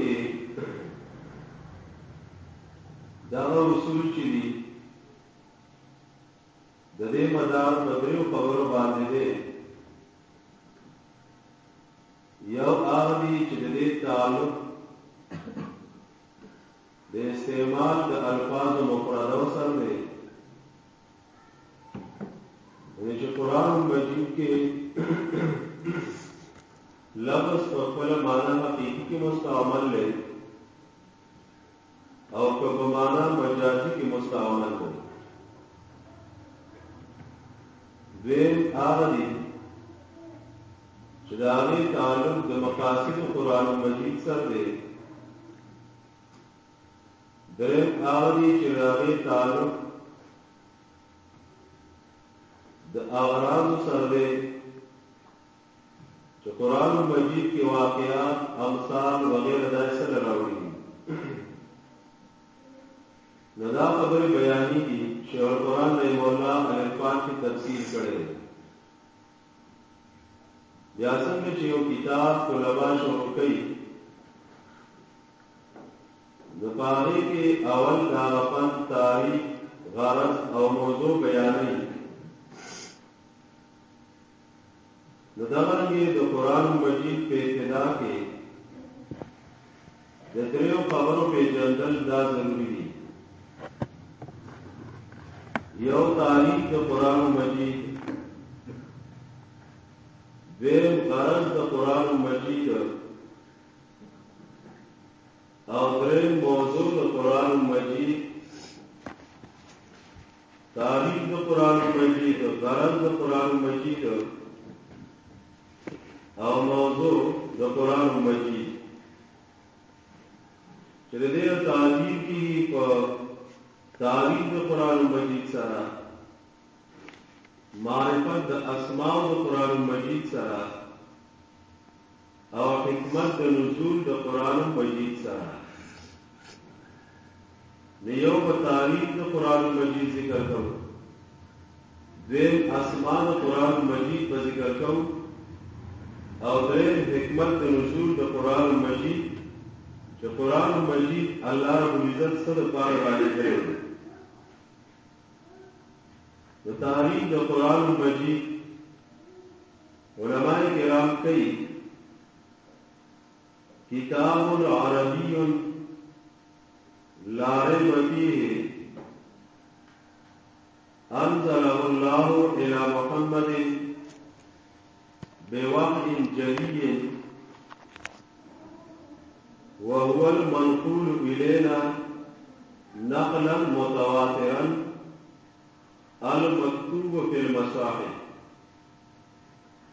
هغې کې دغه اصول چې دي د دې مدار په دریو خبرو باندې دی. یو هغه دي چې د دې تعلق د استعمال د الفاظ مفردو سره دی. چې قرآن مجید کې لفظ په خپل معنا حقیقي کې مستعمل دی او په معنا مجازي کې مستعمل دی دویم هغه دي تعلق د مقاصد قرآن مجید سره دی دریم هغه دي تعلق د اغراضو سره دی چې قرآن مجید کې واقعات، امثال وغیره دا سره راوړي نو دا خبرې بیانې دي چې قرآن د مولا الفاظ کی تفسیر کړي بیا څنګه چې یو کتاب طلبا شروع کړي د پاره کې اول دا غفن تاریخ، غرض او موضوع بیانې نو دا باندې د قرآن مجید په ابتدا کې. د دریو خبرو په جندل دا ضروری دي. یو تاریخ د قرآن مجید. دویم غرض د قرآن مجید. او دریم موضوع د قرآن مجید. تاریخ د قرآن مجید، غرض د قرآن مجید. او موضوع د قرآن مجید. چې د دې تعلیم کې په تعریف د قرآن مجید سره، معرفت د اسماء د قرآن مجید سره، او حکمت د نزول د قرآن مجید سره. نیو په تعریف د قرآن مجید ذکر کوو دویم اسماء د قرآن مجید په ذکر کوو او دریم حکمت نزول د قرآن مجید چې قرآن مجید الله رب العزت سره پاره باندې کړی د تاریخ د قرآن مجید علماء کرام کوي، کتاب عربی لا ريب فيه أنزله الله إلى محمد بوحي جلي وهو المنقول إلينا نقلا متواترا المكتوب في المصاحف.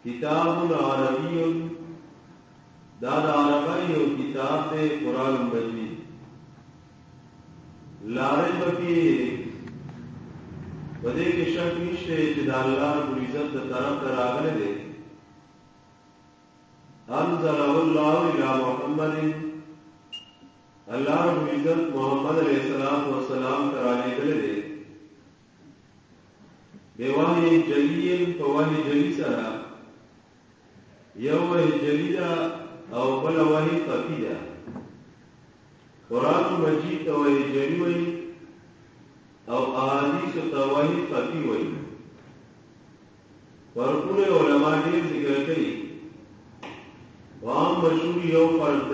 کتاب عربی دا د عربی یو کتاب دی قرآن مجید. لارے بکی بدے کے شک نشتے جداللہ رب العزت طرف در دے. انزل اللہ الى محمد. اللہ رب العزت محمد علیہ السلام و سلام کرانے گلے دے بے وحی جلیل فوحی جلی سرا یو وحی جلی او بل وحی خفی قرآن مجید تا وحی جلی وحی او احادیث تا وحی خفی وحی فرقون علماء دیر ذکر کئی وام مشہور یو فرق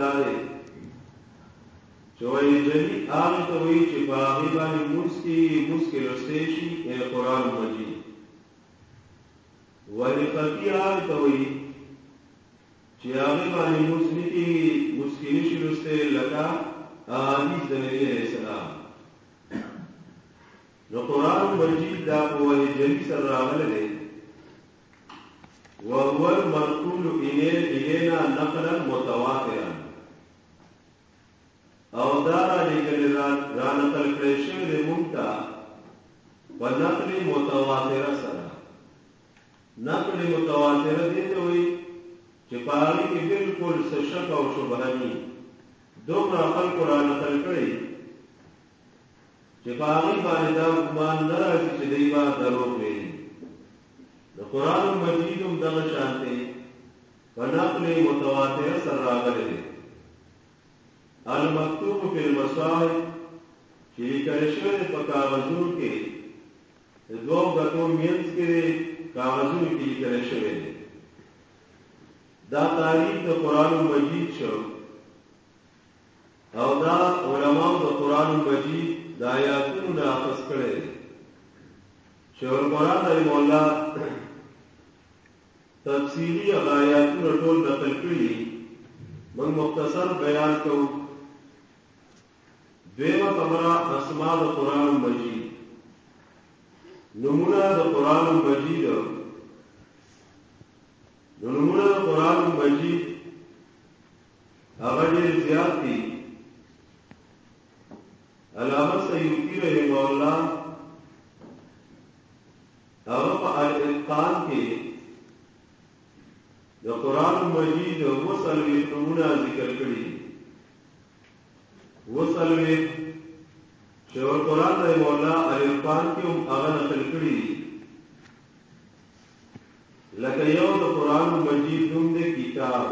چوئی جلی آغی تو وی چی باغی بانی مسکی مسکی رستیشی اے یعنی قرآن مجید۔ ولی خطی آغی تو وی چی آغی بانی مسکی کی مسکی نشی رستے لکا آحادیث دنبی علیہ السلام۔ نو قرآن مجید دا قوی جلی سر راغل دے۔ وهو المنقول إلينا نقلا متواترا. او دارا لگل را نقل کرشو دی مونتا و نقل متواتر سرا نقل متواتر دیتے ہوئی چه پاگی کی بلکل سشک او شبہنی دوم را خلق را نقل کری چه پاگی دا گمان نرازی چه دیبا دروغ بیدی دا قرآن مجیدم دغ شانتے و نقل متواتر سر راغل دی المکتوب فی المصاحب چې کرشوه په کاغذونو کې دو غتو مینس کې کاغذونو کې کرشوه دي دا تاریخ د قران مجید شو۔ او دا علماء د قران مجید د آیاتونو نه اخذ کړي چې قرآن د مولا تفصیلی آیاتونو ټول نقل کړي موږ مختصر بیان کوو دیو خبره اسماء د قران مجید۔ نمونه د قران مجید۔ نمونه د قران مجید هغه ډیر زیات دي علامه سیوطی رحم الله هغه په الاتقان کې د قران مجید وصل نمونه ذکر کړی وصلوی شور قرآن رحم مولا عرفان کی ام آغا نقل کری لکه یو د قرآن مجید نوم دے کتاب.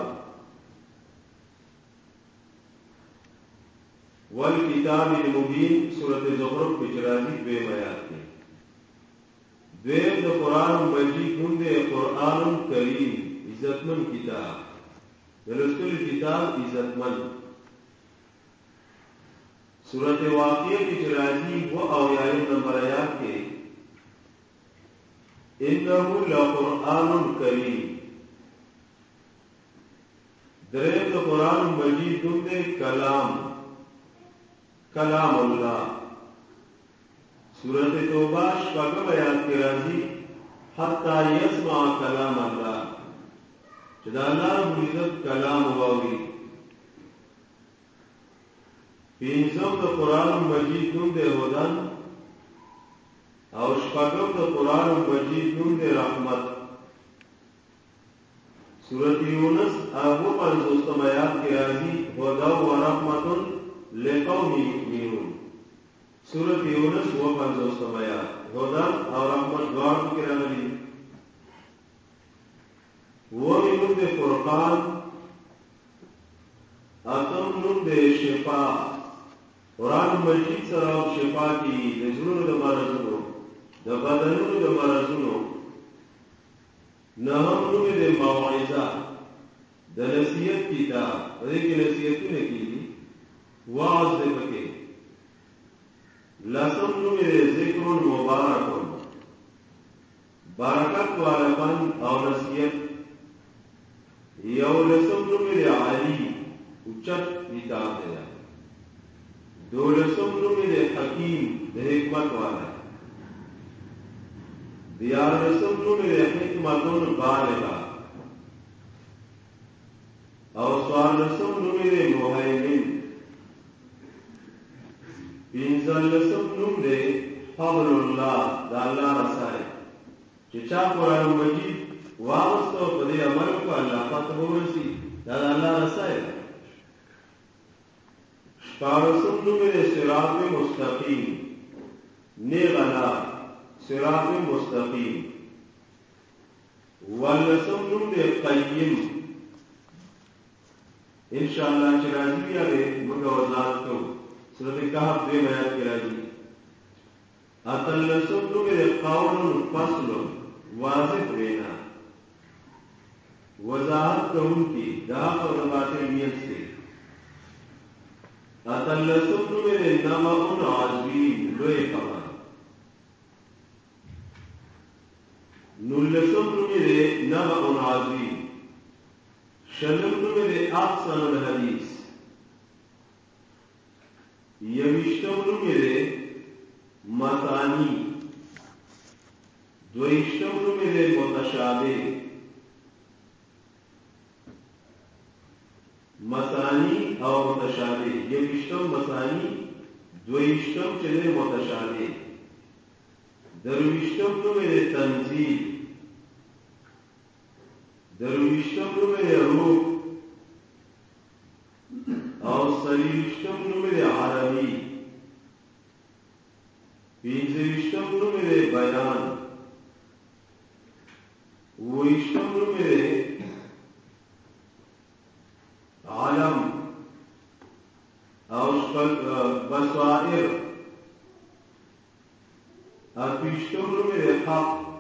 والکتاب المبین سورت زخرف بچرازی بے میات کی دویم د قرآن مجید نوم دے قرآن کریم. عزتمن کتاب دلستل کتاب عزتمن. صورت واقعہ کی چراجی وہ اویائی نمبر آیات کے۔ انہو لقرآن کریم۔ دریم تو قرآن مجید دن دے کلام۔ کلام اللہ۔ صورت توبہ شپاگم آیات کے راضی۔ حتی یسمع کلام اللہ۔ چدا اللہ رب العزت کلام ہواوی پینزم د قرآن مجید نوم دی هدن او شپږم د قرآن مجید نوم دی رحمت۔ سورت یونس هغه پنځوستم آیات کې راځي هدا و رحمت لقوم یؤمنون۔ سورت یونس و پنځوستم آیات هدا او رحمت دواړو کې راغلي و نوم دی فرقان اتم نوم دی شفا قرآن مجید سره شفا کی د زړونو د مرزونو د بدنونو د مرزونو نه هم نوم د موعظه د نصیحت کتاب په دې کې نصیحتونه کیږي واعظ دې پکې لسم نوم د ذکر مبارک برکت والا پن او نصیحت یو لسم نوم د علی اوچت کتاب دی دولسم نوم د حکیم د حکمت والا دیارلسم نوم د حکمتون بالغا او سوارلسم نوم د مهیمن پینزل لسم نوم دے حبل اللہ دا اللہ رسائے چچا قرآن مجید واغستو پدے عمل کو اللہ فتح رسی دا اللہ رسائے شپارسم نوم دے سراط مستقیم نیغلا سراط مستقیم واللسم نوم دے قیم انشاءاللہ چرازی بھی آگے مگا وزاد کو سورت کہا دے بیان کی راجی اتلسم نوم دے قول فصل واضح دینا وضاحت کہوں کی داخ اور باطنیت سے۔ اتلسم نوم دے نمعن عظیم لوئے خبر نلسم نمرے نبع عظیم شلم نمرے احسن الحدیث۔ یوشتم نمرے متانی۔ دوشتم نمرے متشابه مسانی او متشابه. یوشتم مسانی دوشتم چلے متشابه. درویشتم نمرے تنزیل. درویشتم نمر روح. اور سریشتم تو نمر عربی. پینزویشتم نمر بیان. نمر حق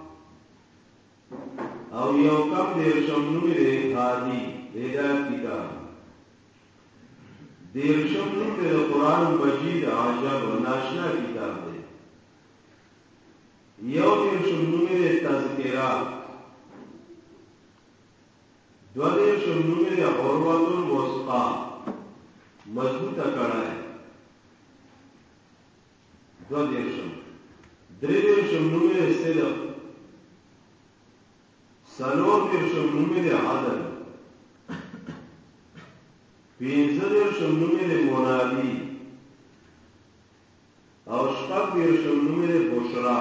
او یو کم دیر شم نوی دے حادی ہدایت کتاب دیر شم نوی دے قرآن مجید عجب و ناشنا کتاب دے۔ یو دیر شم نوی دے تذکرات دو دیر شم نوی دے عروت الوسقا مضبوط کڑا ہے۔ دو دیر شم۔ دری دیر شم نوی سلور دیر شمنومی دے عدل پینزه دیر شمنومی دے منادی او شپک دیر شمنومی دے بشرا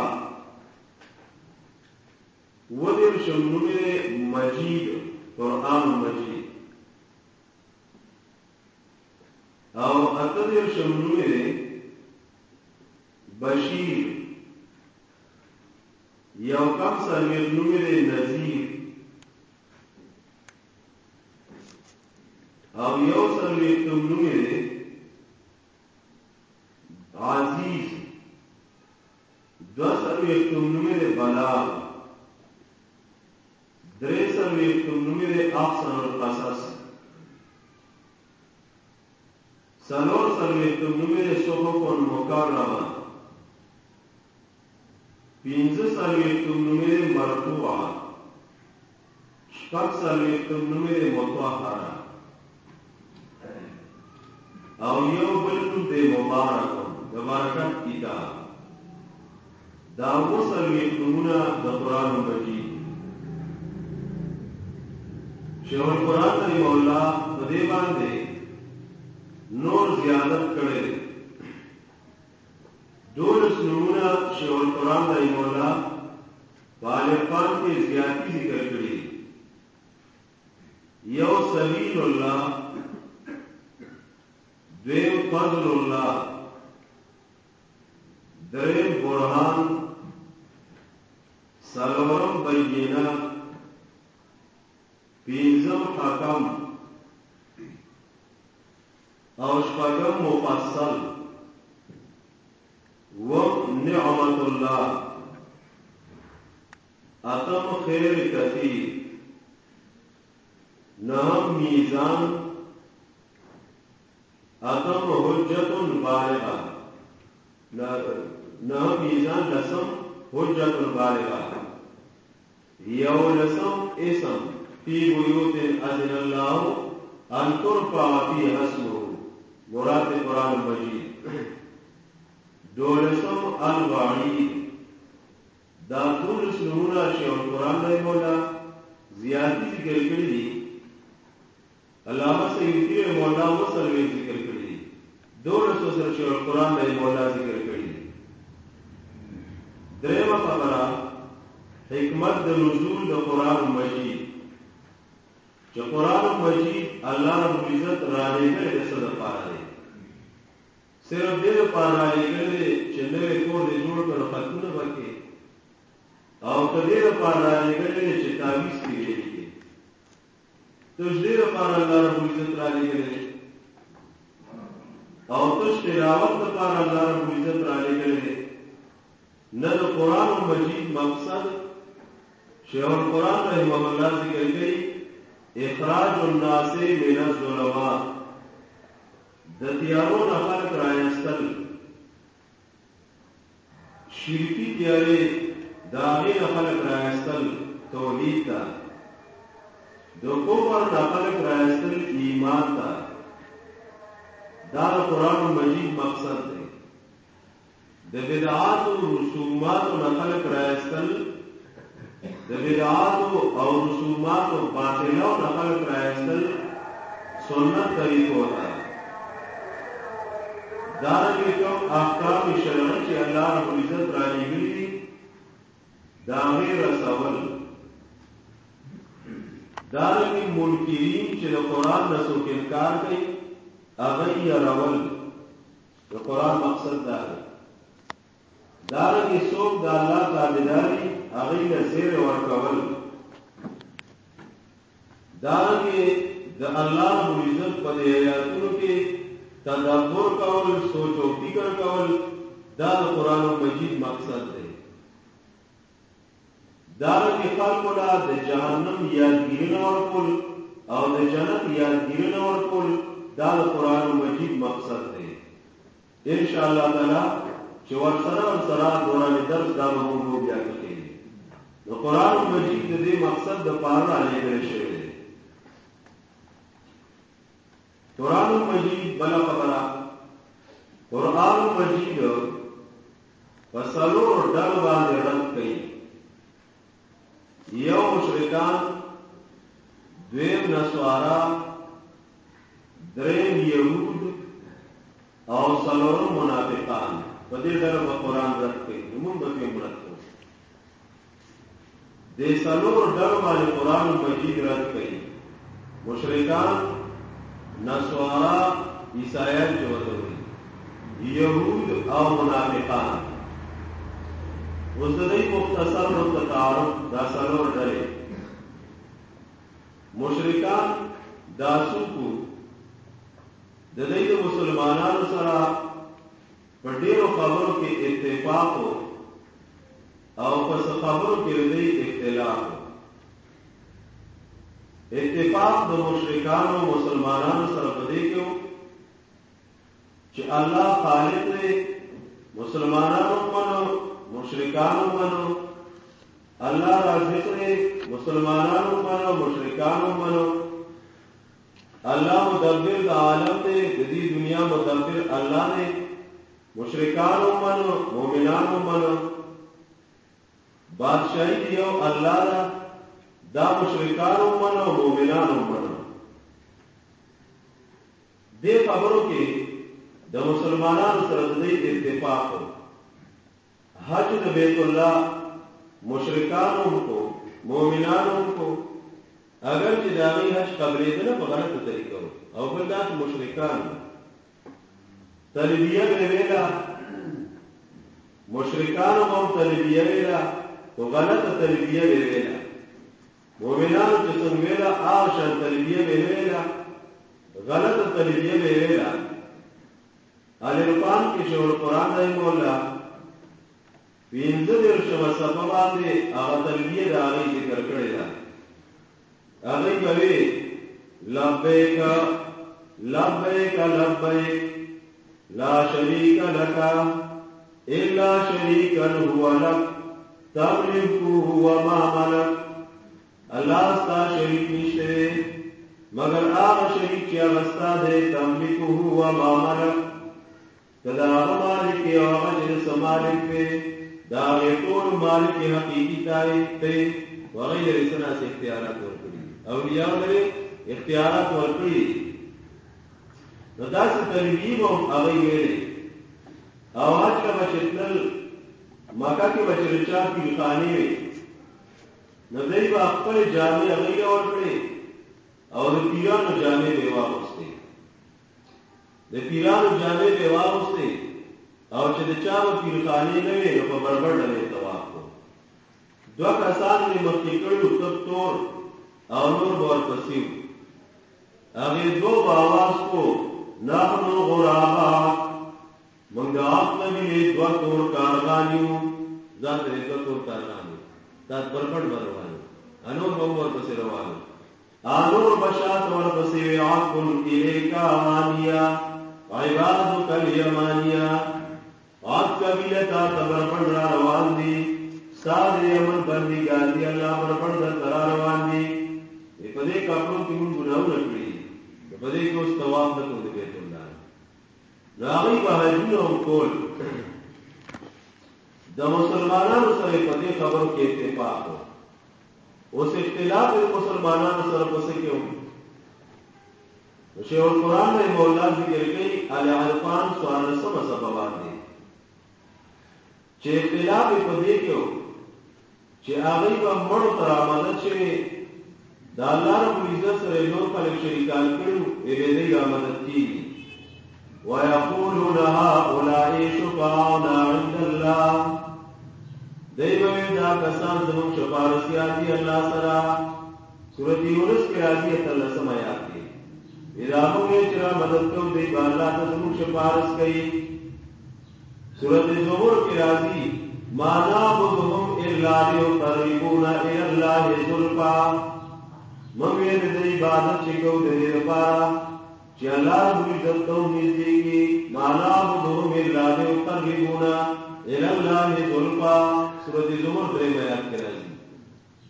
و دیر شمنومی دے مجید، قرآن مجید. او اتا دیر شمنومی دے بشیر. یو کم سرویر نومی دے نظیر او یو سرویر تم نومی دے عزیز. دو سرویر تم نومی دے بلا. درے سرویر تم نومی دے احسن القصص سلور سرویر تم نومی دے صحف المکرمہ پینزه سلویتم نمیر مرفوع شپک سلویتم نمیر مطهره او یو بلکم دے مبارکم دا برکت کتاب داو سلویتمونا دا قرآن مجید شیخ القرآن رحمه الله په دې نور زیادت کړي دولس نمونه شیخ القرآن رحمه الله بالفان کې زیاتی ذکر کړي یو سبیل الله دویم فضل الله دریم برهان سلورم بینه پینزم حکم او شپگم مفصل۔ و نعمت الله اتم خیر کثیر۔ نهم میزان۔ اتم حجت بالغه نهم میزان لسم حجت بالغه یو لسم اسم فی بیوت اذن اللہ ان ترفع فی اسمه مراد قرآن مجید۔ دولسم الوعید دا دولس نمونه شیخ القرآن رحم الله زیاتی ذکر کړی دي علامه سیوطی رحم الله وسلوی ذکر کړی دي دو سو سر شور قرآن میں مولا ذکر کری درم خبرہ، حکمت د نزول د قرآن مجید. جو قرآن مجید اللہ رب العزت رانے گئے جیسا د دے. صرف دے د پارا لے گئے چندے کور دے جوڑ کر ختم بکے۔ او کدے د پارا لے گئے چتاویس کی لے کے تو دے د پارا اللہ رب العزت رانے گئے۔ او تش تلاوت لپاره الله رب عزت را لګلې نه د قران مجید مقصد، شیخ القران رحمه الله ذکر کوي اخراج الناس من الظلمات۔ د تیارو نه خلق راځل شرکی تیارې داغه نه خلق راځل توحید ته. د کوپر نه خلق راځل ایمان ته. دا قرآن مجید مقصد ہے د بدعات او رسومات او نقل کرایستل د بدعات او رسومات او باطل او نقل کرایستل سنت طریقو ہوتا ہے دارنگی کوم احکام شرعی چې الله رب العزت را لګلی دا غیر رسول دارنگی منکرین چې د قرآن نسو انکار کوي اغی رول دا قرآن مقصد دا دارنگی سوک دا اللہ تابداری اغی نزیر ورکول. دارنگی دا اللہ ملزت پا دے آیاتونو کے تدبر کول، سوچ و فکر کول، دا دا قرآن مجید مقصد دے دار کے دارنگی خلقولا دا جہنم یادگیرن ورکول او دا جنت یادگیرن ورکول دا قرآن مجید مقصد ہے ان شاء اللہ تعالی چور سرا اور سرا دوران درس دا مہم ہو گیا کرتے قرآن مجید دے مقصد دا پارا لے گئے قرآن مجید بلا خبرہ قرآن مجید فصلو اور ڈر باندھے رد کئی. یو مشرکان دویم نسوارا، دریم یهود او سلورم منافقان. په دې ډول په قران رد کوي موږ به یې مراد کوو سلور ډول باندې قران مجید رد کوي مشرکان نسوارا عیسایان جو ته وي او منافقان۔ وزدی مختصر نو تعارف دا سلور ډلې مشرکان داسو کو۔ د دې د مسلمانانو سره په ډیرو خبرو کې اتفاق او په خبرو کې دې اختلاف ہو۔ اتفاق د مشرکانو مسلمانانو سره په دې کې چې الله خالق دی، مسلمانانو منو، مشرکانو منو. الله رازق دی، مسلمانانو منو، مشرکانو منو. اللہ مدبر دا عالم دے جدی دنیا مدبر اللہ نے مشرکان منو مومنان منو. بادشاہی دیو اللہ دا دا مشرکان منو مومنان منو. دے خبروں کے دا مسلمانان سرد اتفاق ہو حج دا بیت اللہ مشرکانوں کو مومنانوں کو. اگر چې حج قبلې ده په غلطه طریقه او بل مشرکان تلبیه به ویلا مشرکان هم تلبیه ویلا تو غلطه تلبیه به ویلا مؤمنان چې څنګه ویلا آشان تلبیه به ویلا غلطه تلبیه به ویلا علی القرآن کې شو قرآن دی مولا۔ وینځه درشمه سبب باندې هغه تلبیه دا غي ذکر کړی دی اغی کوي لبیک لبیک لبیک، لا شریک لک، الا شریکا هو لک تملکه هو ما ملک۔ الله ستا شریک نشته مگر هغه شریک چې هغه ستا دی تملکه هو ما ملک۔ کدا هغه مالک او هغه چې سمالک دی دا ټول مالک حقیقی تای ته وغیر سنا سے اختیارات ورکړي اولیاء لري اختیارات ورکړي نو داسې ترغیب هم هغه ویلې او حج کا بچتل مکه کې بچرچا کی خانه وي نو با خپل جامع هغه ورکړي او د پیرانو جامع به واغسته د پیرانو جامع به واغسته او چې د چا په پیرخانه نه نو په بربر ډلې طواف کو۔ دوه کسان یې مخکې کړو تب تور او نور ور پسیو۔ هغه دوه باواز کو نحنو غرابا۔ منګ خپل دې دوه تور کارغانیو ځان دې دوه تور کارغانیو دا بربر روانو۔ انور به ور پسې روانو۔ انور بشات ور پسې عقل الیکا مانیا عبادك الیمانیا۔ آج قبیلہ تا تبر پڑ رہا روان دی سارے امن بندی گاندی اللہ پر پڑ در ترا روان دی یہ پدے کپڑوں کی من گناہ نکڑی پدے کو اس تواب نہ کو بیت اللہ۔ راغی بہجون کول د مسلمانانو سره په دې خبرو کې اتفاق و اوس اختلاف د مسلمانانو سره په څه کې و شیخ القرآن میں مولا ذکر کئی علی عرفان سوال سم سببان دی چې اختلاف په دې کې و چې هغه به مړ تر آماده شي دا الله رب عزت سره نور خلک شریکان کړو یې دې آماده کیږي ويقولون هؤلاء شفعاؤنا عند الله۔ دیوی دا کسان زمون شفارسیات دی اللہ سرا سورت یونس کے راضیت اللہ سمایات دی اداموں میں چرا مدد کو دی، با اللہ تا زمون شفارس کئی۔ سورت زمور کے راضی ما نعبدهم الا لیقربونا الى اللہ ظلفا ممید دی عبادت چکو دی رفارا چې الله رب عزت ته نږدېږي معنا بدو مې لاله قربونا الى الله ذلفا سورۃ زمر درې بیان کړل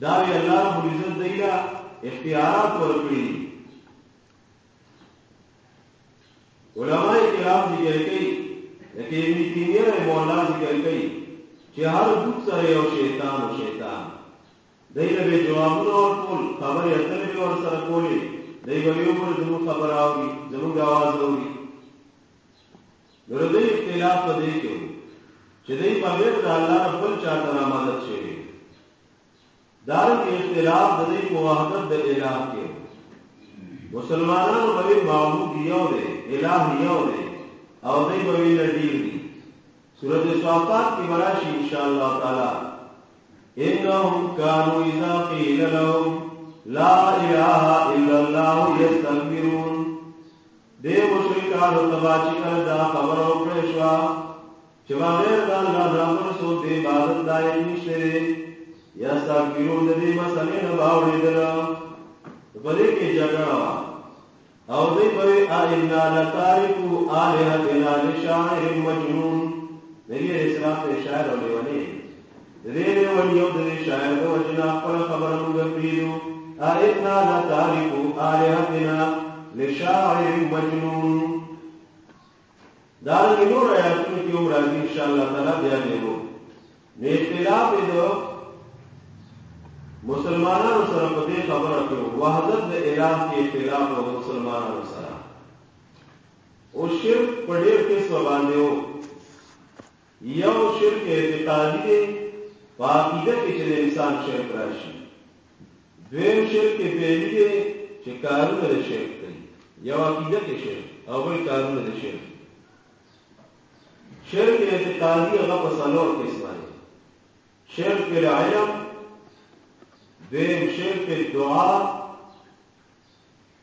دا وی الله رب عزت دیلا اختیارات ورکړي علماء کرام ذکر کوي لکه ابن تیمیہ مولا ذکر کوي چې هر دوک سره یو شیطان او شیطان۔ دایره به جوابونه ورکول خبرې اترې ور سره کولې دای به یو پر زمو خبر اوری زمو غواز اوری درو دې اختلاف پدې کې چې دې په غیر د الله خپل چا ته دار کې اختلاف د دې موحدت د الہ کې مسلمانانو به معبود یو دې الہ یو دې او دې به ویل دې سورۃ الصافات کی براشی انشاءاللہ تعالی۔ انهم كانوا اذا قيل لهم لا الہ الا اللہ یستغفرون دے مشرکان تبا چکل دا خبر او پرشوا چوا غیر دا اللہ نامر سو دے عبادت دائم نشتے یستغفرون دے مسئلے نباوڑی دلا بلے کے جگڑا او دے بوے آئینا لتارکو آلہتنا لشاعر مجنون. نبی علیہ السلام تے شاعر ہو لیوانے دے دے ونیو دے شاعر دے وجنا پر خبر مگا پریدو آئتنا لتارکو آلہتنا لشاعر مجنون. دارنگی نور آیاتون کی عمر آزی انشاءاللہ تعالی بیانے ہو؟ نے اختلاف دو مسلمانانو سره په دې خبره کې وحدت د اعلان کې اختلاف او مسلمانانو سره او شرک په ډېر کې څه باندې وو یو شرک اعتقادي دی په عقیده کې چې انسان شرک راشي دویم شرک فعلی دی چې کارونه د شرک کوي. یو عقیده کې شرک، او بل کارونه د شرک. شرک اعتقادي هغه په څلور قسمه دي شرک العلم، دویم شرک دعا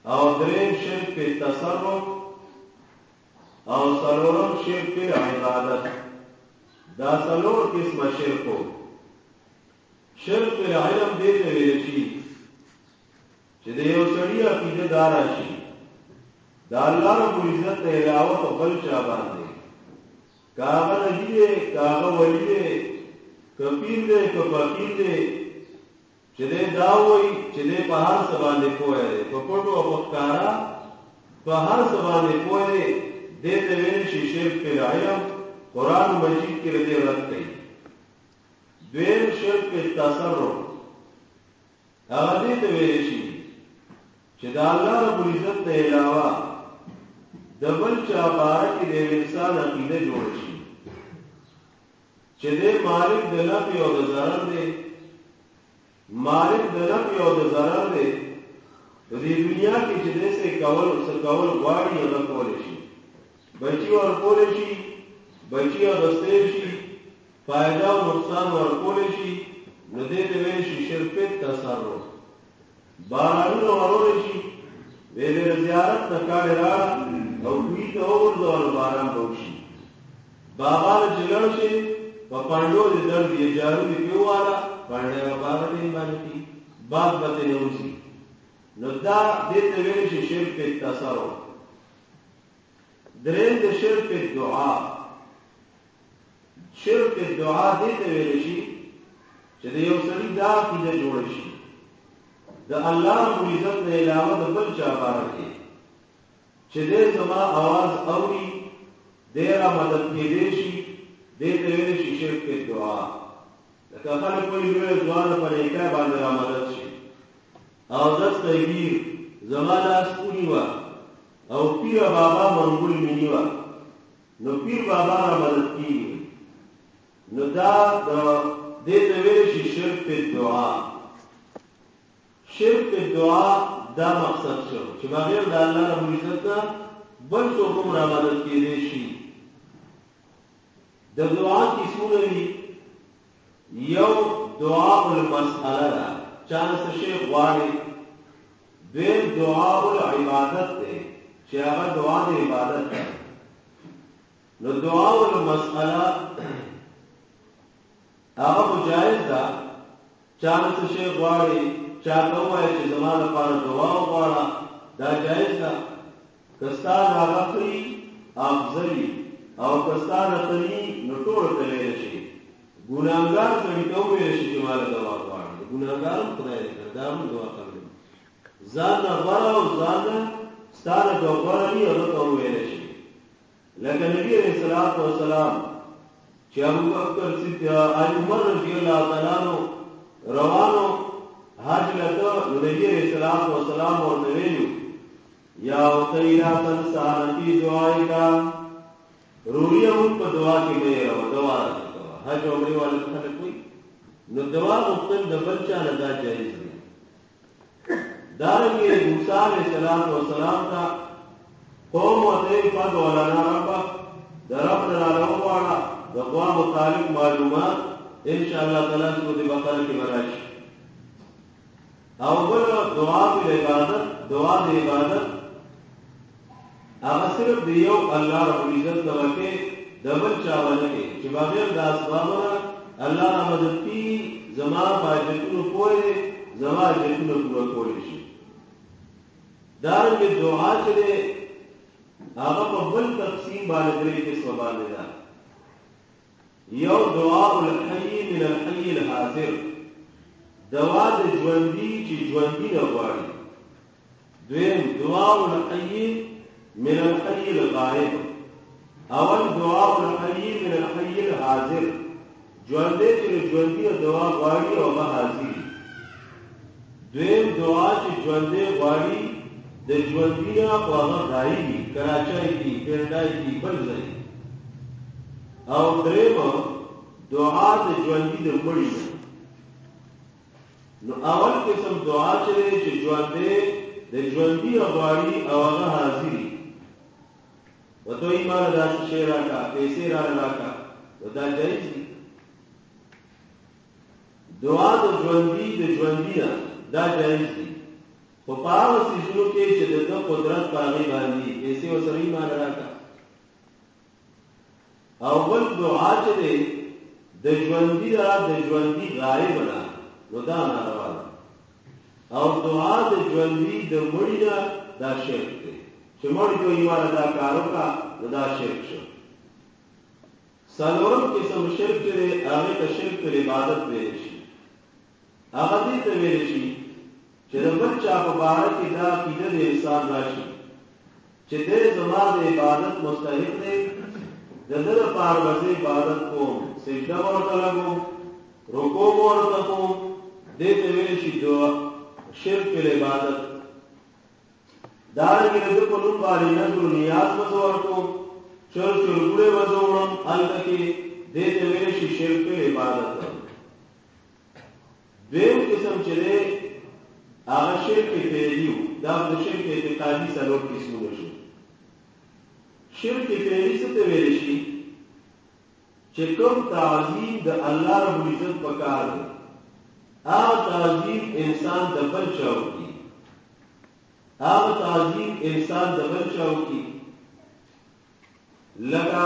او دریم شرک تصرف او سلورم شرک عبادت دا سلور قسم شرکو شرک علم دې ته ویل شي چې د یو سړي عقیده دار شي دا الله رب عزت ته علاوه بل چا باندې کاغه نبی دې کاغه ولی دې دې کفقیر دې چې دې دا چې دې په هر څه باندې کوی دې په پټو او په هر څه باندې کوی دې دې ویل شي شرک په علم قران مجید کې دې رد کړي دویم شرک په تصرف هغه دې ته ویل شي چې دا الله رب العزت ته علاوه دبل چا بارہ کی دے انسان عقیدے جوڑ شي چې دې مالک د نفع او د ضرر مالک د نفع او د ضرر دی دنیا کې چې دې څه کول څه کول غواړي هغه کول شي بچي ور کول شي بچي غستې شي فائدہ او نقصان ور کول شي نو دې دې وې تصرف۔ بارانو ورور شي. دې دې زیارت نکاله را او دوی ته ورځول باران وشي. بابا جلل شي، په پاندو دې درد یې جارو دې پیواله باندې بابا دې باندې باب به نه وسی نو دا دې ته ویل شي شرک تصرف درېم د شرک دعا. شرک دعا دې ته ویل شي چې د یو سړي دا کیده جوړ شي. دا اللہ عزت نے علاوہ دا بل چاپا رکھے چھ دے زما آواز اوری دے را مدد کے دیشی دے تے دیشی شیف کے دعا. لکہ خلق کوئی ہوئے دعا دا پر ایک ہے باندھ را مدد شی آزت تیبیر زما دا سکولی وا او پیر بابا منگول منی وا نو پیر بابا را مدد کی نو دا دا دے تے دیشی شیف کے دعا. شرک دعا دا مقصد شو. چې بغیر د الله رب عزت نه بل څوک هم را مدد کېدی شي د دعا قسمونه دي یو دعا المسأله ده چانه څه شی غواړي. دویم دعا العبادت ده چې هغه دعا د عبادت ده نو دعا المسأله هغه مجاز ده چانه څه شی غواړي. چاته وایي چې زمانه لپاره دعا وغواړه، دا جایز ده. کستان هغه خري افضلی او کستان خري، نو ټول ته ویل شي. ګوناګار سړي ته ویل شي چې مال دعا غواړي ګوناګار خدای دې دا هم دعا کوي ځان غواړه او ځان ستاره د غواړي او ته ویل شي. لکه نبی رسول الله والسلام چې ابو بکر صدیق عمر رضی الله تعالی عنہ روانو حج لته نبی رسول الله والسلام ورته ویلو، یا وتیرا تنسانتی دعای کا روریه هم په دعا کې مې او دعا حج عمره والے خلک کوي نو دعا مختل د بل چا نه دا جایز دی دارنګه موسی علیہ السلام والسلام کا قوم وته په دولانا رب درب نه راوړا د قوا مطابق معلومات ان شاء الله تعالی سورۃ بقره کې او بل دعا د عبادت، دعا د عبادت هغه صرف دی یو الله رب العزت د وکه دبل چا ولکه چې بغیر د اسبابونو الله را مدد کی، زما باجتونو پوره زما جتونو پوره کولی شي دارنګه دعا چې هغه په بل تقسیم باندې درې کې سوال ده یو دعاء الحي من الحي الحاضر۔ دوا د ژوندۍ چې ژوندۍ نه غواړي دویم دعاء الحي من الحي الغائب اول دعاء الحي من الحي الحاضر ژوندۍ چې ژوندۍ دعا غواړي او به حاضر دویم دعا چې ژوندۍ غواړي د ژوندۍ په هغه ځای کراچۍ کې پیرډای کې بل ځای او دریم دعا د ژوندۍ د مړي نو اول قسم دعا چره چې ژوندې د ژوندۍ غواړي او هغه حاضرې وته ایمان دا شی راکا پیسې را راکا. دا جایز دي دعا د ژوندۍ د ژوندۍ دا جایز دي خو په هغه سيزونو کې چې د قدرت پاغي باندې پیسې وسرې ایمان راکا. او بل دعا چې د ژوندۍ را د ژوندۍ غایب نه نو دا ناروا ده او دعا د ژوندۍ د مړی نه دا شرک دی چې مړ جو ایمان دا کارو کا، نو دا شرک شو۔ سلورم قسم شرک دی هغه ته شرک عبادت ویل شي هغه دې ته ویل شي چې د بل چا په باره کې دا کیده د انسان راشي چې دې زما د عبادت مستحق دی د دې لپاره به عبادت کوم۔ سجده ورته لګوم رکوع ورته کوم دې دعا شرک په عبادت دارنګ د په نوم باندې نظر نیاز وځو ورکو چور چور ګړې وځوړم الته کې دې ته ویل شي شرک عبادت دیم قسم چې ده هغه شرک فعلیو دا د شرک اعتقادي سلوک قسمونه شو شرک فعلی څه ته ویل شي چې تعظیم د الله رب العزت پکار دی هغه تعظیم انسان د بل چاو کی۔ هغه تعظیم انسان د بل چاو کی لکه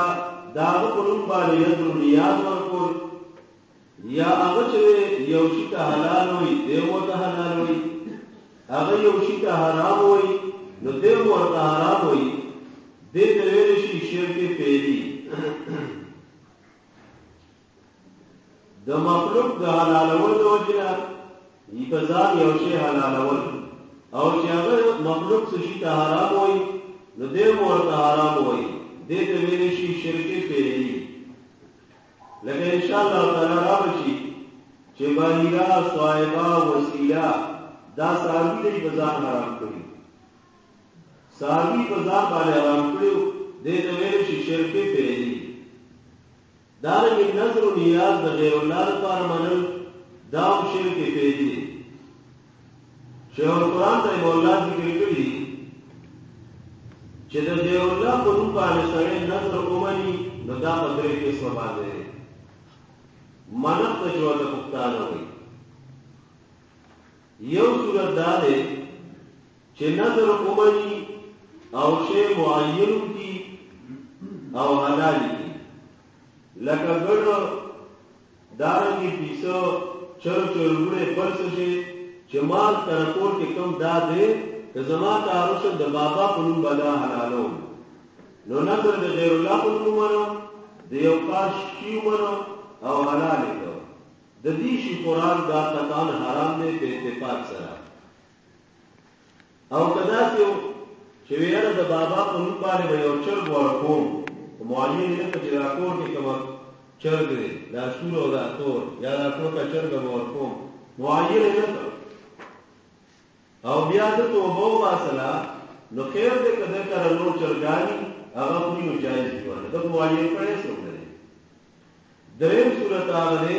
داغه په نوم باندې نظر ورکول یا هغه چې یو حلال وي دیو ته حلال وي هغه یو شي حرام وي نو دیو ورته حرام وي دې ته ویل شي شرک پیری۔ د مخلوق د حلالول د وجنه. ای یو شی حلالول. او چې هغه مخلوق څه شي ته حرام وي نو دې ورته حرام وي دې ته ویل شي شرک پیری لکه ان شاء الله تعالی راوشي چې باندې صایبا وسیله. دا ساروی دې په حرام کړی ساروی په ځان باندې حرام کړو دې ته ویل شي شرک پیری دارنګ نظر او نیاز د غیر الله لپاره منل دا شرک پیږي شیخ القرآن تا ته مولا ذکر کړی چې د غیر الله په نوم باندې سره نظر اومني نو دا په درې کې څه باندې منق ته جو د پښتانه وي یو صورت دا ده چې نظر اومني او شی معین کی، او حلال کی لکه ګړو دارنګي پیسو چر شي، چې مال تر کور کې کم دا دے که زما د بابا په نوم بلا حلالو نو د غیر الله په نوم د یو پاش او حلال کو د دې قران دا تکان حرام په اتفاق سره. او کدا چې ویره د بابا په نوم باندې یو ورکوم معین نه چې راکور کې کوم چرګ دی دا شور او دا تور یا دا ټوکا چرګ به ورکوم معین نه او بیا د توبه واسلا نو خیر دې کده کړه نو چرګانی هغه خوري نو جایز دی ونه دا معین کړي څه نه دریم صورت هغه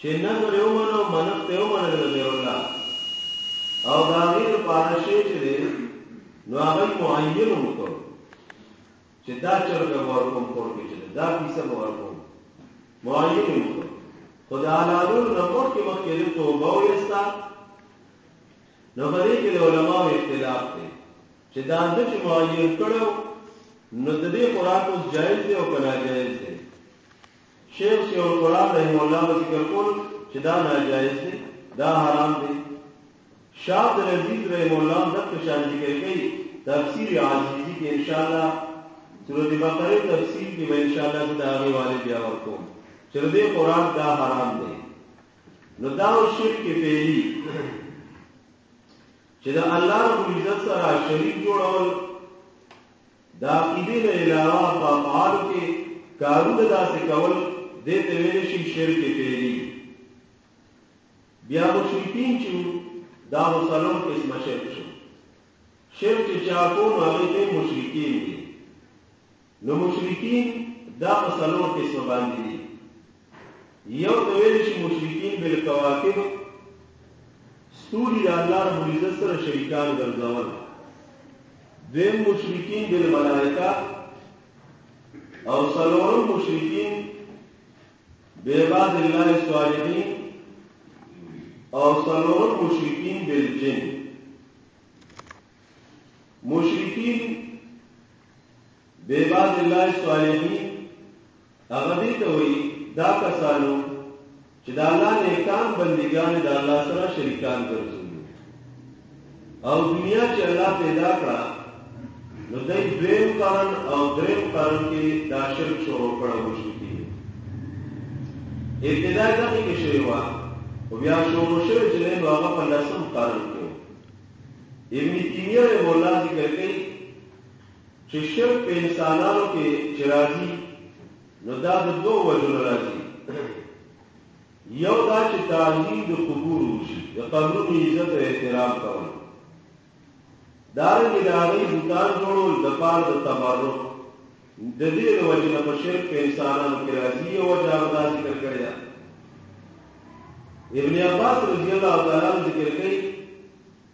چې نظر یو منو منق ته یو منل دی او دا دې پارشه چې دې نو هغه معین وکړو چې دا چرګ ورکوم کور کې چې دا پیسه ورکوم معین وکړو خدای حلالو نمبر کې مخکې له توبه وستا نو باندې کې علماء اختلاف دي چې دا د چې معین کړو نو د دې خوراک اوس جایز دی او کنا جایز دی شیخ شیخ القرآن رحم الله ذکر کول چې دا ناجایز دی دا حرام دی شاه رضی رحم الله د شان ذکر کوي تفسیر عاجزی کې ان شاء الله سورۃ بقره تفسیر کې به ان والے بیا ورکوم چې دې قرآن دا حرام دی نو دا شرک پیری چې دا الله رب العزت سره شریک جوړول دا عقیده نه علاوه په افعال کې کارونه داسې کول دې ته ویل شي شرک پیری بیا مشرکین چې دا مسلمان قسمه شرک شو۔ شرک چې چا کو نو هغه ته مشرکین دي نو مشرکین دا مسلمان قسمه باندې دي. یو ته ویل شي مشرکین بل کواکب، ستوري د الله رب العزت سره شریکان ګرځول. دیم مشرکین بل ملائکه او سلورم مشرکین بعباد الله الصالحین او سلورم مشرکین بالجن مشرکین بعباد الله الصالحین هغه دې ته وایي دا کسانو چې د الله نیکان بندګان د الله سره شریکان ګرځوي او دنیا چې الله پیدا کړه نو دای دویم قرن او دریم قرن کې دا شرک شروع کړو مشرکین ابتدا دغه کې شوی و او بیا شروع شوی چې نو هغه په لسم قرن کې ابن تیمیه مولا ذکر کوي چې شرک په انسانانو کې چرایي نو دا د دوه وجو راځي. یو دا چې تعظیم د قبور وشي، د قبرونو عزت او احترام کول. دار کی داغی بوتان جوڑو دپار د تبارو د دې د وجه نه بشر په انسانانو کې راځي او جاودا ذکر کړی دا ابن عباس رضی الله تعالی عنہ ذکر کوي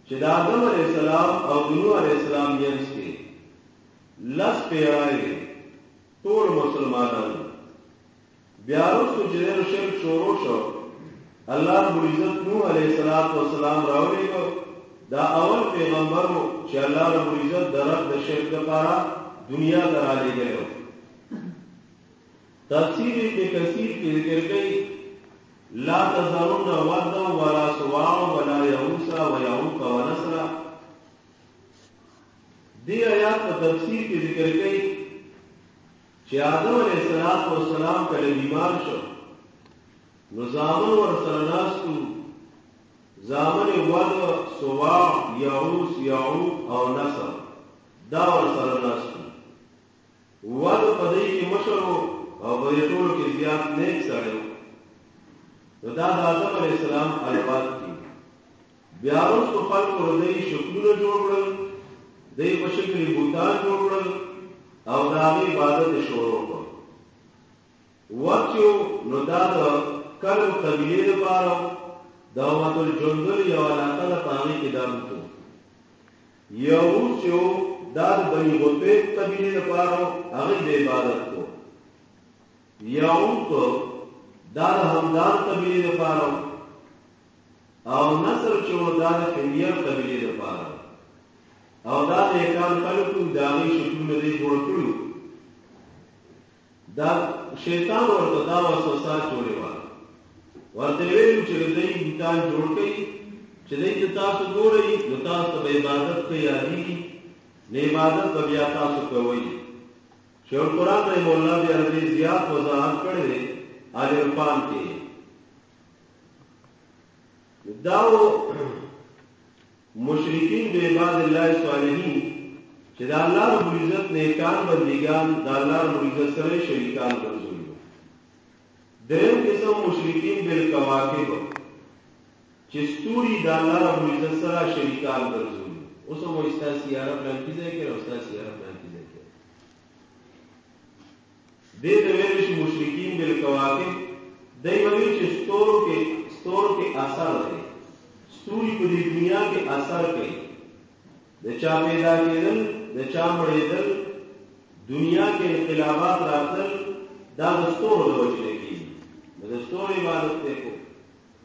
چې د آدم السلام او نوح علیه السلام یې کې لس پیړای ټول مسلمانان۔ بیا وروسته چې شرک شروع شو الله رب العزت نوح علیه السلام راولېږه دا اول پیغمبر ہو چې الله رب العزت درک د شرک لپاره دنیا ته را لېږلی تفسیر ابن کثیر کې ذکر کوي لا تزرون ودا ولا سواع ولا يغوث ويعوق ونسر دی آیات په تفسیر کې ذکر کوي چې آدم علیه السلام کله بیمار شو۔ نو زامن ور سره ناستو۔ زامن ود سوا یعوس یعوق او نصر۔ دا ور سره ناستو۔ ود پدې کې مشرو او په ټول کې زیات نیک سره نو دا د آدم علیه السلام الفاظ دي۔ بیا اوس په خلق ورته شکلونه جوړ کړل۔ دای په بوتان جوړ کړل او دا عبادت شروع کړ وخت نو دا د کلو قبیله لپاره دا ماتل جندل یو علاقه د پانی کې دام کو یو چې دا د بنی غوته قبیله لپاره هغه د عبادت کو. یو کو دا د همدان قبیله لپاره او نصر چې دا د خمیه قبیله لپاره او دا د کان خلکو داغي شکلونه دې جوړ کړو دا شیطان ورته دا وسوسه جوړه ورته ویل چې دې بوتان جوړ کړي چې دې تاسو ګورئ نو تاسو به عبادت کوي یادي نه عبادت بیا تاسو کوي چې قرآن د مولا دی عربي زیات وضاحت کړی دی آل عرفان کې داو مشرکین به عباد الله صالحین چې د الله رب العزت نیکان بندگان د الله رب العزت سره شریکان ګرځول دریم قسم مشرکین بالکواکب چې ستوري د الله رب العزت سره شریکان ګرځول اوس مو استا سیاره پلان کیږي کې او استا سیاره پلان کیږي دې د ویل شي مشرکین بالکواکب دای وی چې ستورو کې ستورو کې اثر دی ستوري دنیا کې اثر کوي د چا پیدا کېدل د چا مړېدل دنیا کې انقلابات راتل دا د ستورو د وجې د عبادت ته کو۔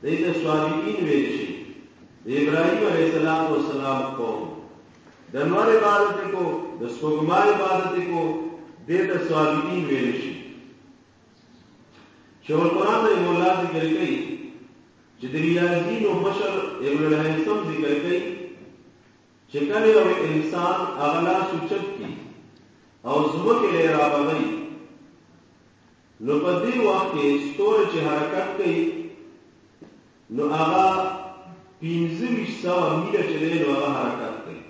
د دې سوالین ویل شي د ابراهيم السلام او سلام کو د نور عبادت کو د عبادت کو۔ د دې سوالین ویل شي قرآن د مولا ذکر کوي چې د ریاضین او بشر ابن الهیثم ذکر کوي چې کله یو انسان اغلا سوچت کی او زمکه لري راوړي نو په دې وخت کې ستوري چې حرکت کوي نو هغه پنځه ویش سوه میله چې نو هغه حرکت کوي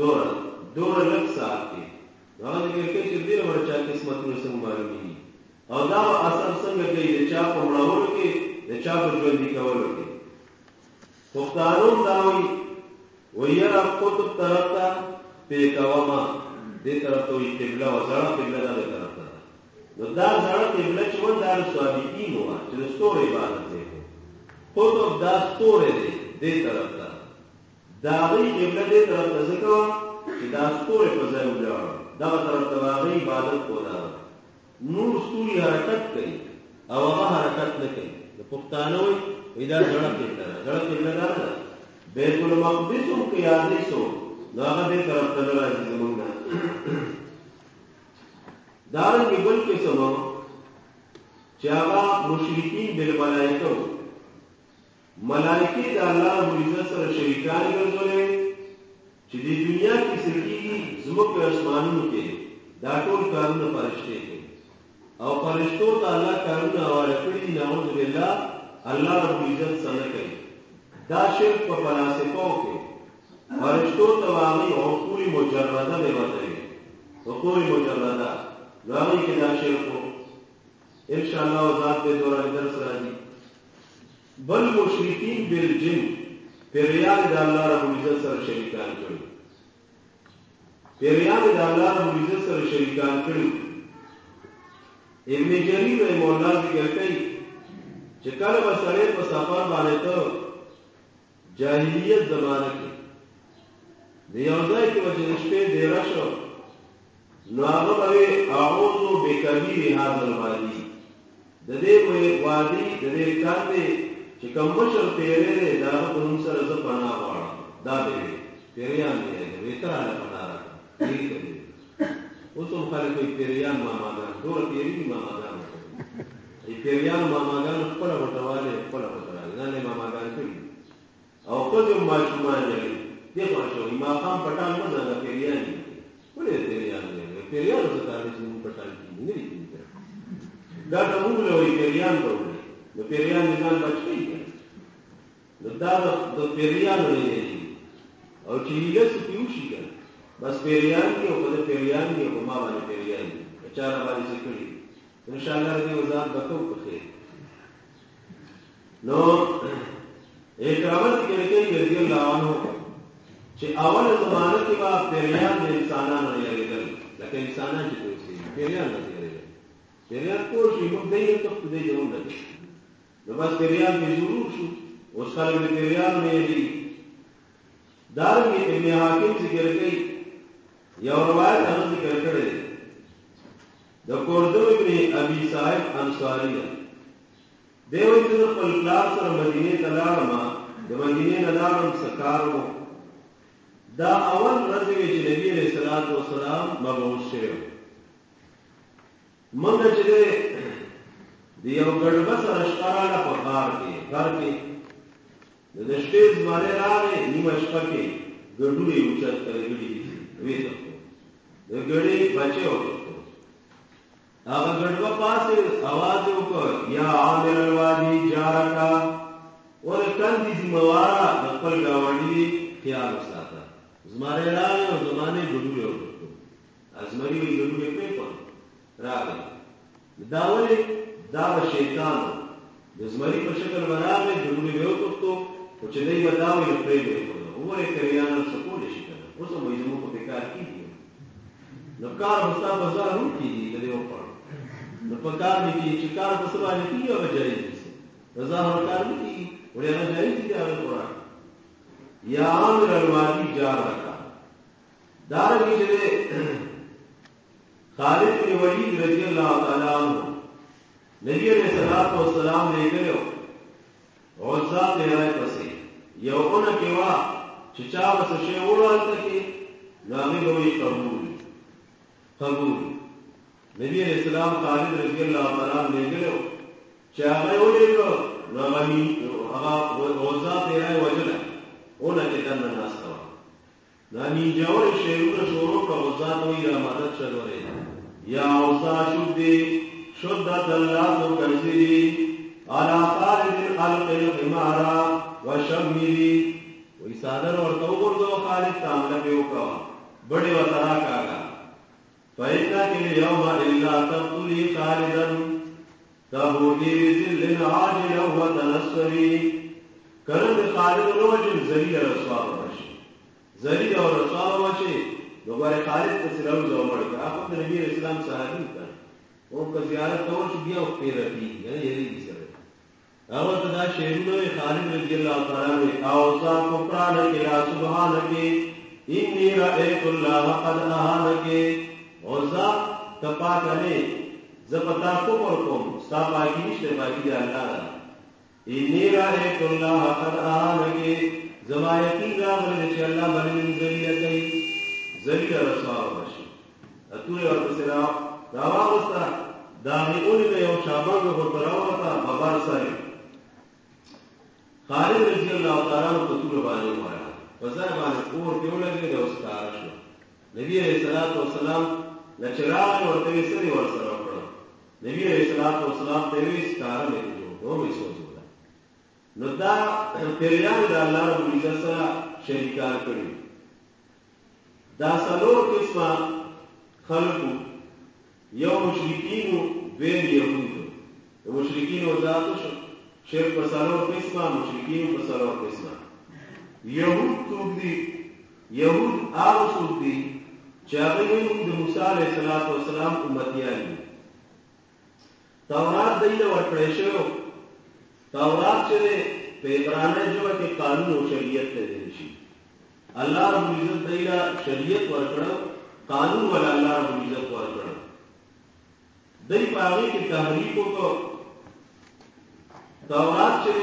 دوره دوره لږ ساعت کې هغه ذکر کوي چې ډېر ور چا قسمتونه څنګه معلومیږي او دا اثر څنګه کوي د چا په د چا په ژوندي کولو کې پښتانو دا وایي ویرا قطب طرف ته پیکاوما دې طرف ته وي قبله وزړه قبله ده طرف ته نو دا زړه قبله چې و دا سوابیین و چې د ستوري عبادت دی قطب دا ستوري دی دې طرف ته دا غي قبله دې طرف ته ځکه چې دا ستوري په ځای ولاړ دا طرف ته واغې عبادت کولا نور ستوري حرکت کوي او هغه حرکت نه کوي د پښتانه وي دا زړه قبله زړه قبله دا ده بیت المقدس هم کې یادې شو نو هغه دې طرف ته راځي زمونږ دارن کی بل قسم چاہا مشرکین بل ملائکہ ملائکی دا اللہ رب العزت سره شریکان ګرځولې چې د دنیا کې سړي زموږ په اسمانونو کې دا ټول کارونه فرشته کوي او فرشتو ته الله کارونه حواله کړی نعوذ بالله، الله رب العزت سره کوي. دا شرک په فلسفو کې. فرشتو ته واغی عقول مجرده به وته عقول مجرده. راوی کې دا شرک ان شاء الله ذات به دوران درس راځي. بل مشرکین بالجن. پیریان د الله رب العزت سره شریکان کړي. پیریان د الله رب العزت سره شریکان کړي. ابن جریر رحم الله ذکر کوي چې کله به سړی سفر باندې ته جاهلیت زمانه کې د یو ځای کې وجه شپې ډیر شو۔ نو هغه به اعوذ بکبیر هذا الوادي د دې په وادي د دې کاندې چې کوم مشر پیرې ده دا په نوم سره ز پناه واړه دا به پیریان دي ویتراله پناه راکړي اوس کوئی پیریان ماماګان ټول پیری ماماګان ای پیریان ماماګان خپل وټواله خپل وټواله نه ماماګان کړی او خپل ماشومان لري دې په شو ما خام پټان نه دا پیریان دي ولې پیریان دي پیریان څه کار دي موږ پټان دي نه دي دا ته موږ له پیریان ته وایي نو پیریان نه ځان بچی نو دا د پیریان نه لري او چې یې څه پیوشي کنه بس پیریان کی او خود پیریان کی او ما باندې پیریان کی۔ چارا باندې سکړي ان شاء الله دې وزاد بکو په نو، ایک راوت کې لري رضی الله عنه چې اول زمانه کې با پیریان د انسانانو نه لري لکه انسانان چې دوی پیریان نه لري پیریان کو شي موږ دې ته په دې ځای نه نو بس پیریان کې ضرور شو۔ اوس خلک پیریان نه لري دارنګ ابن حاکم ذکر کوي یو روایت هغه ذکر کړی دی د کوردو ابن ابي صاحب انصاري دی دیو چې خپل پلار سره مدینه ته لاړم د مدینه نه لاړم سکارو دا اول ورځ وی چې نبی عليه الصلاه والسلام مبعوث شوی مونږ چې دی یو ګډبه سره ښکارا په غار کې غار کې د شپې زماره راغې نیمه شپه کې ګډوړې اوچت کړې ګډې وې گڑی بچے ہو اب گڑوا پاس آواز کو یا عامر الوادی جارکا اور کن دی زموارا بپل گاوڑی خیال ساتا زمارے راگ اور زمانے گڑوے ہو تو ازمری ہوئی گڑوے پہ پر راگ داولے داو شیطان زمری پر شکل بنا میں گڑوے ہو تو تو کچھ نہیں بتاؤ، یہ پہ ہو وہ ایک ریاض سکول شکل اس کو مجموعہ کو بیکار کی نو کار مستا بازار هم کیږي د دې په نو په کار کې چې کار په سبا نه کیږي او جایز دي رضا هر کار نه کیږي وړي هغه جایز دي هغه قرآن یا امر الوادي جار رکا دار کې چې خالد بن ولید رضی الله تعالی عنہ نبی علیہ الصلوۃ والسلام نے کړو عزا دې راي پسې یو اونہ کې وا چې چا وسه شی وړاندې کې نامې دوی قبول قبول نبی علیہ السلام خالد رضی اللہ تعالی عنہ لګلو چې هغه ولیکو نو باندې هغه وزا پیرای وجله اونہ کې دنه ناستا نانی جوړ شیرونه شروع کړو وزا دوی را مدد شروع یا وزا شدی شدت الله تو کرسی کړی على خالد الخلق الحمارا وشمری وی صادر ورته وګورځو خالد تعامل به وکړه بڑے وترا کاغا فإنك اليوم إلا تقتلي خالدا تبوتي بذل عاجلا وتنصري. کرد خالد الوجه ذلیل رسوال وشي ذلیل او رسوال وشي نو خالد ته سلام زوړ کا هغه د نبی اسلام صحابي کړ او که زیارت کول شو بیا او پیرتی نه یې دي سره هغه ته دا شیرونه خالد رضی الله تعالی عنہ او کو پران کې لا سبحانك انی رأیت الله قد اهانك او ذا کپا کنه زپتا کو پر کوم ستا پاکی نشته پاکی دی الله انی رأیت الله قد اهانك زما یقین راغلی چې الله باندې ذلیل کوي ذلیل رسوا وشي اتوی ورته سره دا واغستا دا می اونې ته یو شابان په پراوه تا بابا سره خالد رضی الله تعالی عنہ په ټول باندې وایي وزای باندې اور دیو لګي د اوسکار شو نبی علیہ الصلوۃ والسلام لچراغ ورته سری ور سره وکړه نبی علیہ الصلوۃ والسلام ته وی سکار مې دیو نو می سوچ نو دا پیریان د الله رب العزت سره شریکان کړي دا څلور قسمه خلقو، یو مشرکین دویم یهود د مشرکین ذاتو شو۔ شرک په څلور قسمه مشرکین په څلور قسمه یهود څوک دي یهود هغه څوک دي د موسی علیہ الصلوۃ والسلام امتیان تورات دینه ورکړې شو۔ تورات چې په عبرانه ژبه کې قانون او شریعت ته دي شي الله رب العزت دینه شریعت ورکړو قانون ولا الله رب العزت ورکړو دای په هغه کې تحریف وکړو تورات چې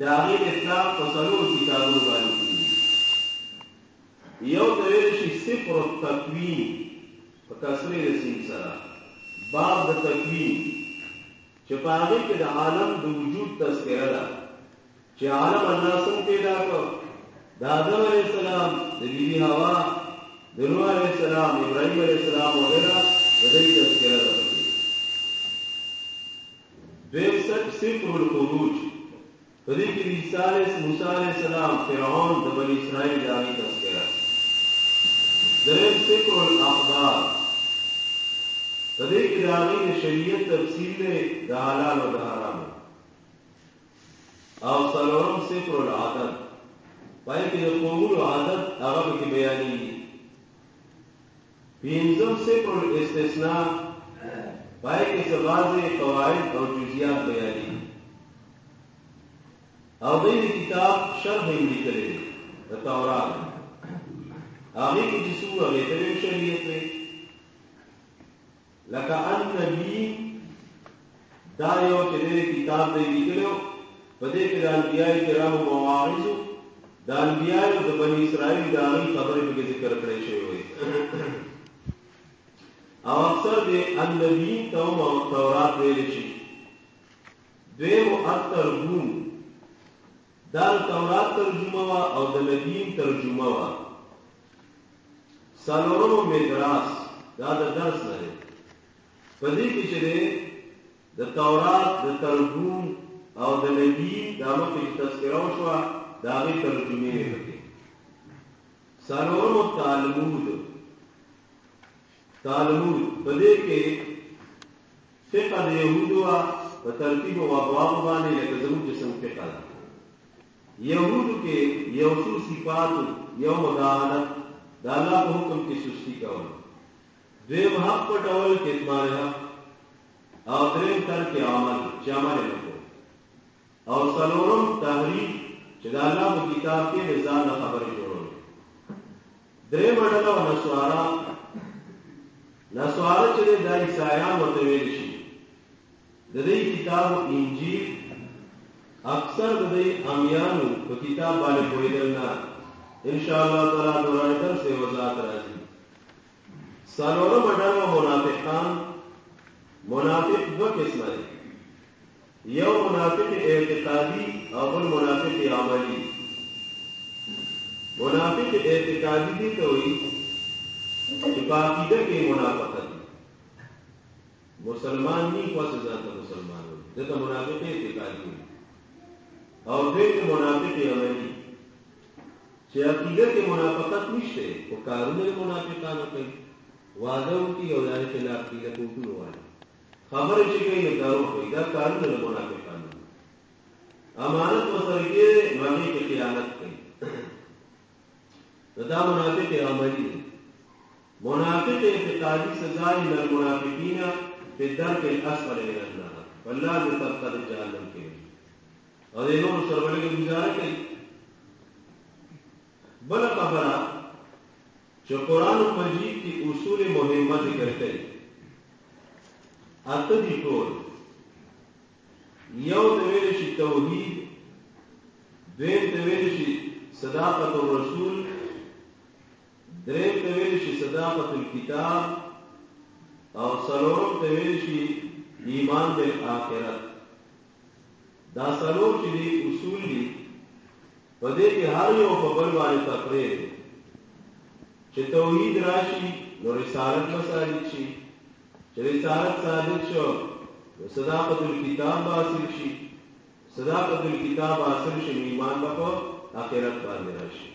داغه اسلام په سلو کتابونو باندې یو د ویل شي صفر التکوین په کسره د سره باب د تکوین چې په هغه کې د عالم د وجود تذکرہ ده چې عالم الله څنګه پیدا کړ د آدم علیه السلام د بیبي حوا د نوح علیه السلام ابراهیم علیه السلام وغیرہ د دې تذکرہ ده دویم صفر الخروج په دې کې عیسی علیه موسی علیه السلام فرعون د بنی اسرائیل د تذکرہ دریم فکر الاخبار پدې کې د شریعت تفصیل نه د حلال او د حرام. او څلورم فکر العادت پای کې د قومونو عادت هغه کې بیانې پنځم فکر الاستثناء پای کې سبازه قواعد او جزئیات بیانې او دې کتاب شرح یې لیکلې د تورات. هغه کې چې څو هغه ته شریعت دی لکه ان نبی دا یو چې دې کتاب دی لیکلو په دې کې د انبیای کرامو مواعظ د انبیای د بنی اسرائیل د هغه خبرې ذکر کړې شوی وي او اکثر د ان نبی توم او تورات ویل شي دویم اترجم دا تورات ترجمه وا او د نبی ترجمه وا سالورمو مدراس دا د درس نه دی. په دې کې تورات، د ترجمه او د نبی، دا مکه تذکرہ شو دا غي ترجمه وکړي سالورمو تعلمود. تعلمود. په دې کې فقه د يهودو ترتیب او ابواب باندې لکه زموږ جسم فقه ده. يهودو کې یو څو صفات، یو مداهنت دا الله په حکم کې سستی کول دویم حق پټول کتمان حق۔ او دریم تر کې عمل چې عمل وکړو او څلورم تحریف چې دا الله کتاب کې نظام خبرې جوړول دریم اډل او نسوارا۔ نسوارا چې د عیسایان وته ویل شي کتاب انجیل۔ اکثر د امیانو په کتاب باندې پوهیدل نه ان شاء الله تعالی دوران در سے وضاحت راځي سالورو مډر منافقان، منافق دو قسمه دي یو منافق اعتقادي او منافق عملی۔ منافق اعتقادي دي ته وي چې په عقیده کې منافقت۔ مسلمان نه کوڅه ځان مسلمان وي دغه منافق اعتقادي او دې منافق عملی۔ چې عقیده کې منافقت نشته او کارونه منافقانو کوي وعده کوي او دغه یعنی خلاف کیږي کوټو وایي خبر چې کوي نو دارو کوي دا کارونه منافقانو امانت وسره کې باندې کې خیانت کوي دا منافق عملی دی منافق اعتقادی سزا من المنافقین فی الدرک الاسفل من النار والله دې طبقه جهنم کې او دې نور سره ولې گزاره کوي بل خبره چې قران مجید کی اصول مهمه ذکر کړي اته دي ټول یو د ویل توحید، دویم د ویل صداقت الرسول، دریم د ویل شي صداقت الكتاب او سلورم د ویل شي ایمان بالآخرت دا سلور چې اصول دي په دې کې هر یو په بل باندې تقریر چې توحید راشي نو رسالت به ثابت شي چې رسالت ثابت شو نو صداقت الكتاب حاصل شي صداقت الكتاب حاصل شي ایمان به په آخرت باندې راشي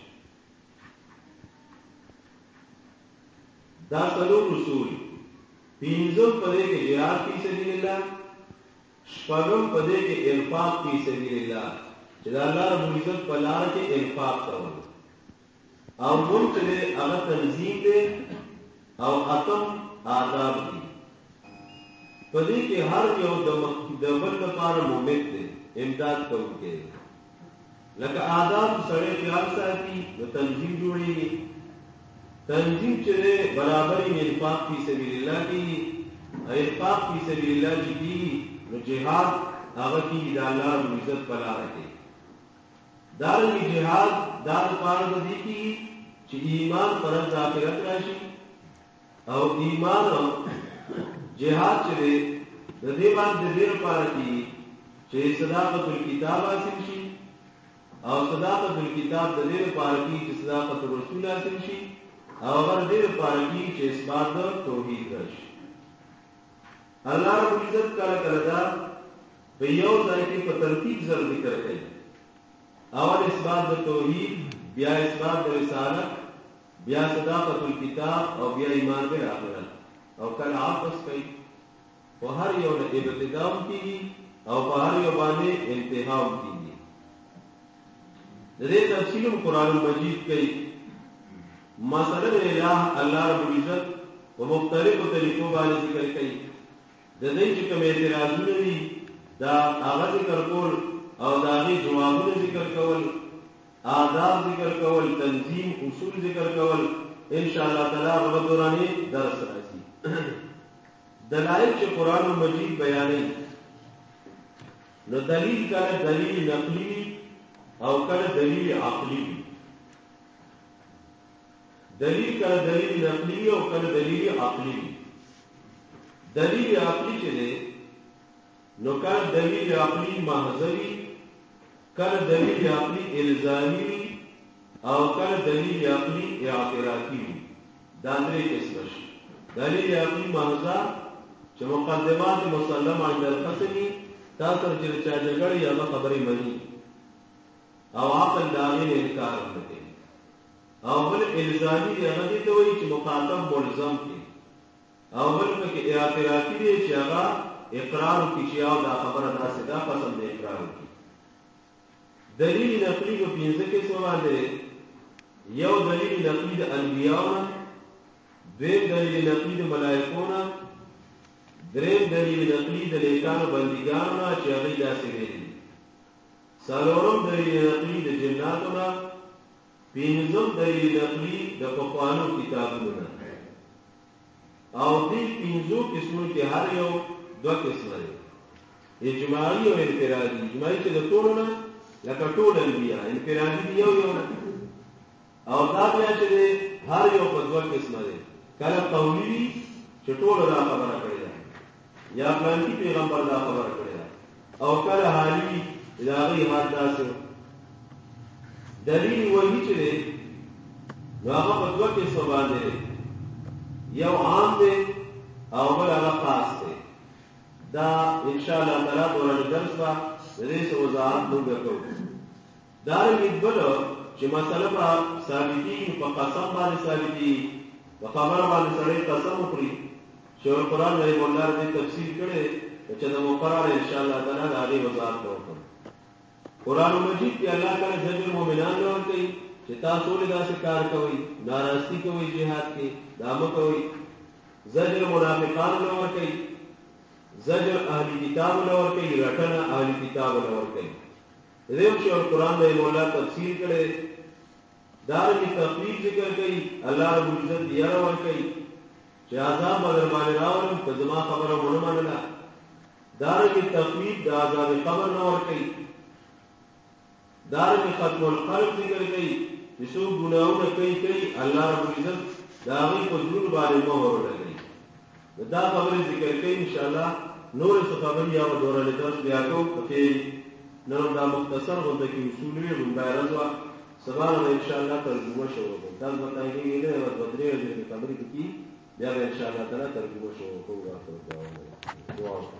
دا څلور اصول پینځم په دې کې jihad فی سبیل الله شپږم په دې کې انفاق فی سبیل الله چې دا الله رب العزت په لار کې انفاق کول او مون چې هغه تنظیم دی او اتم آداب دي په دې کې هر یو د بل لپاره مومنت دی امداد کوونکی لکه آداب سره خیال ساتي د تنظیم جوړیږي تنظیم چې برابرۍ انفاق فی سبیل الله کی۔ انفاق فی سبیل الله چې کی نو جهاد هغه کی د الله عزت پلا راځي دارنګ جهاد دار پاره د کی چې ایمان پر ذاکرت راشي او ایمان جهاد چې د دې باندې د دې لپاره کی چې صداقت الكتاب حاصل شي او صداقت الكتاب د دې لپاره کی چې صداقت رسول حاصل شي او هغه دې لپاره کی چې اثبات توحید راشي الله رب عزت کله کله دا په یو ځای کې په ذکر کوي اول اثبات د توحید، بیا اثبات د رسالت، بیا صداقت الكتاب او بیا ایمان به آخرت او کله عاپس کوي په هر یو نه ابتدام کیږي او په هر یو باندې انتهام کیږي د دې تفصیل قرآن مجید کوي مثلا الہ الله رب العزت په مختلفو طریقو باندې ذکر کوي د دې چې کوم اعتراضونه دي دا هغه ذکر کول او دا غي جوابونه ذکر کول، آداب ذکر کول، تنظیم اصول ذکر کول ان شاء الله تعالی رب دورانی درس راځي. دلائل چې قران مجید بیانې نو دلیل کله دلیل نقلی او کله دلیل عقلی دلیل کله دلیل نقلی او کله دلیل عقلی دلیل عقلی چې نو کله دلیل عقلی محضوی کله دلیل عقلی الزامی او کله دلیل عقلی اعتراضی دا درې قسم شي دلیل عقلی محضا چې مقدمات مسلم عند القسمی تاسو چې چا جګړه یا خبرې مني او عقل داغه انکار کوي او بل الزامی دی هغه ته وایي چې مخاطب ملزم دی او بل کې اعتراضی دی چې هغه اقرار کی چې او دا خبره دا صدا قسم دی اقرار کی دلیل نقلی په پنځه کې څه باندې یو دلیل نقلی د انبیاء دویم دلیل نقلی د ملائکو نه دریم دلیل نقلی د لیکانو بندګانو نه چې هغه داسې ویلي څلورم دلیل نقلی د جناتو نه پنځم دلیل نقلی د پخوانو کتابونو نه او دې پنځو قسمو کې هر یو دوه قسمه دي اجماعي او انفرادي اجماعي چې د لکه ټول انبیاء انفرادي دی یو یو او دا بیا چې هر یو په دوه قسمه دي کله قولی چې ټول دا خبره کړې ده یا پلانکی پیغمبر دا خبره کړې ده او کله حالي دا غي حال داسې دلیل وحی چې دی نو هغه په دوه قسمه باندې یو عام دی او بل هغه خاص دی دا ان شاء الله تعالی درس دې څه وضاحت موږ دا بل چې مسله په ثابتي په قسم باندې ثابتي په باندې قسم وکړي چې قرآن دې تفسیر کړي چې دا مقرر ان شاء الله تعالی دا وضاحت قرآن مجید کې الله تعالی زجر له کوي چې تاسو له داسې کار کوي ناراضي کوي کې دامه کوي زجر منافقان له کوي زجر اهلی کتاب لور کوي رټنه اهلی کتاب لور کوي دیم چې قرآن د مولا تفسیر کړي دار کی تفریق ذکر کوي الله رب عزت یې ور کوي چې عذاب بدر باندې راولم ته زما خبره مونږ دار کی تفریق د عذاب قبر نور کوي دار کی ختم القلب ذکر کوي چې څو ګناونه کوي کوي الله رب عزت دا غي په ذل باندې مهر لګي دا خبره ذکر کوي ان شاء الله نور څه خبرې یا دورانه بیا کو پکې نن دا مختصر ہوتا کې اصول وی مونږ راځو سبا ان شاء الله شو دا متایي نه او بدري دې خبرې کې بیا ان شاء الله تعالی ترجمه شو کوو دعا